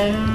and